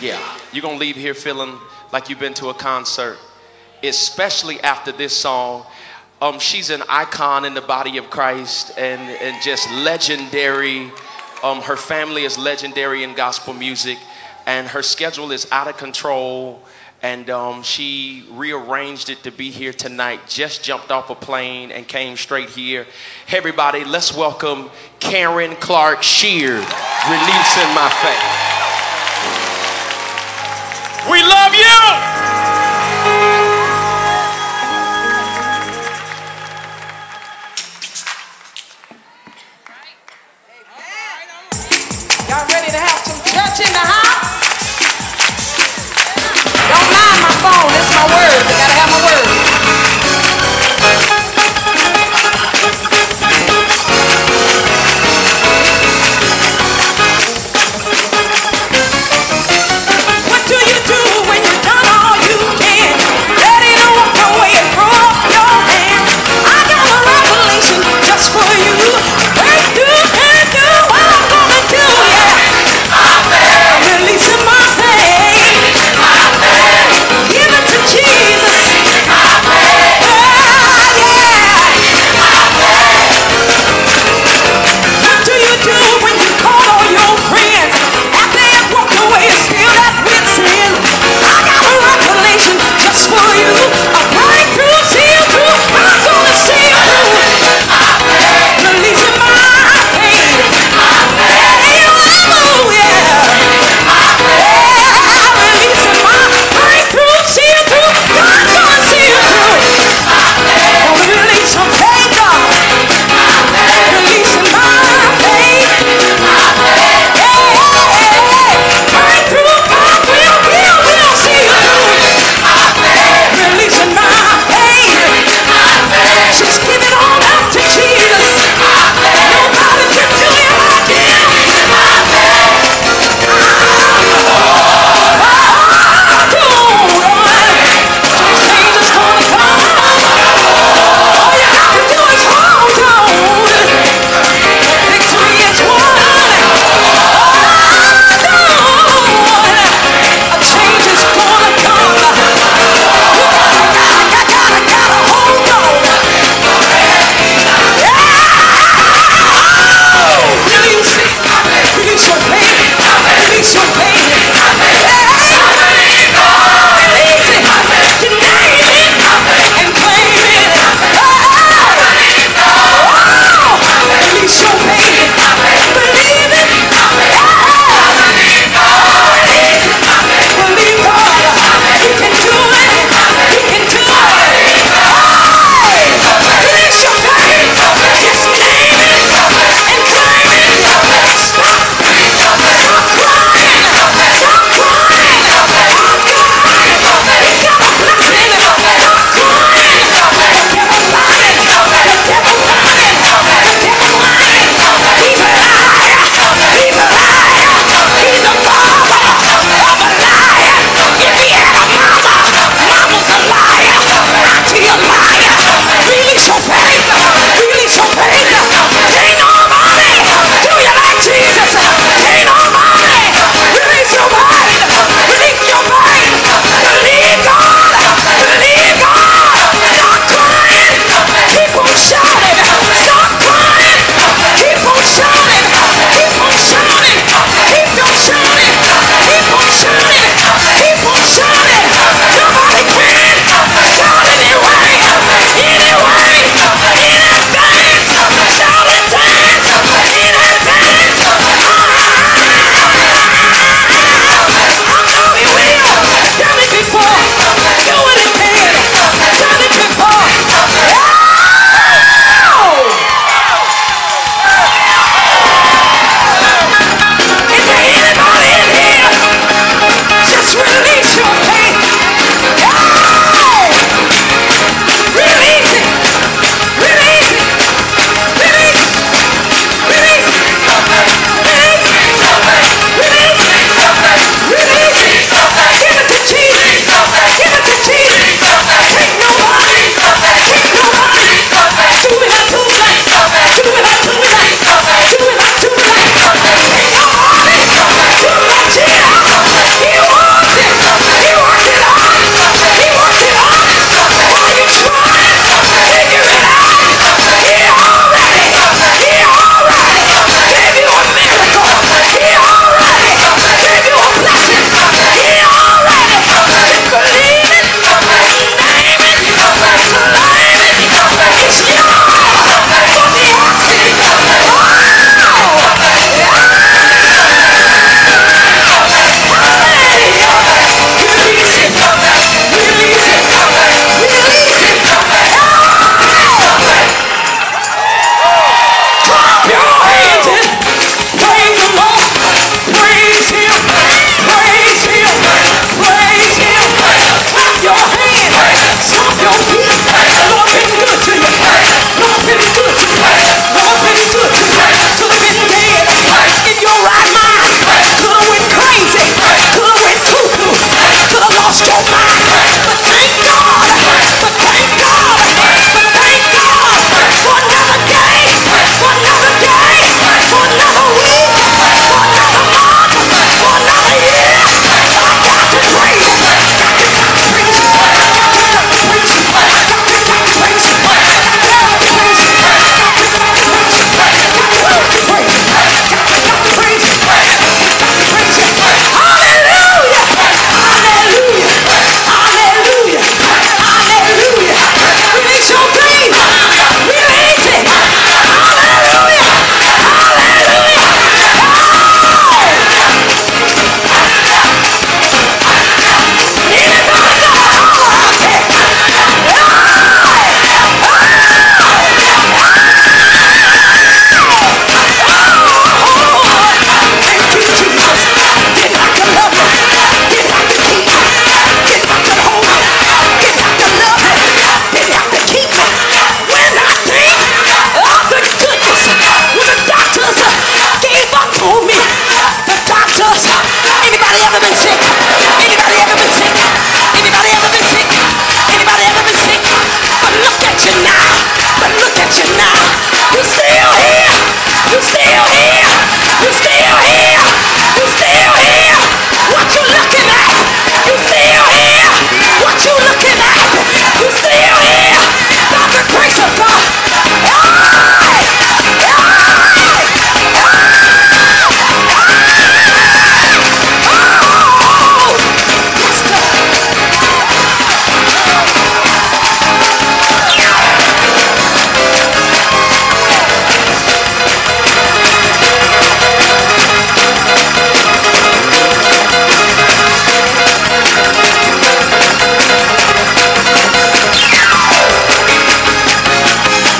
Yeah, you're gonna leave here feeling like you've been to a concert, especially after this song. Um, she's an icon in the body of Christ and, and just legendary. Um, her family is legendary in gospel music, and her schedule is out of control. And um, she rearranged it to be here tonight. Just jumped off a plane and came straight here. Hey, everybody, let's welcome Karen Clark Sheard, releasing my faith. phone. It's my word.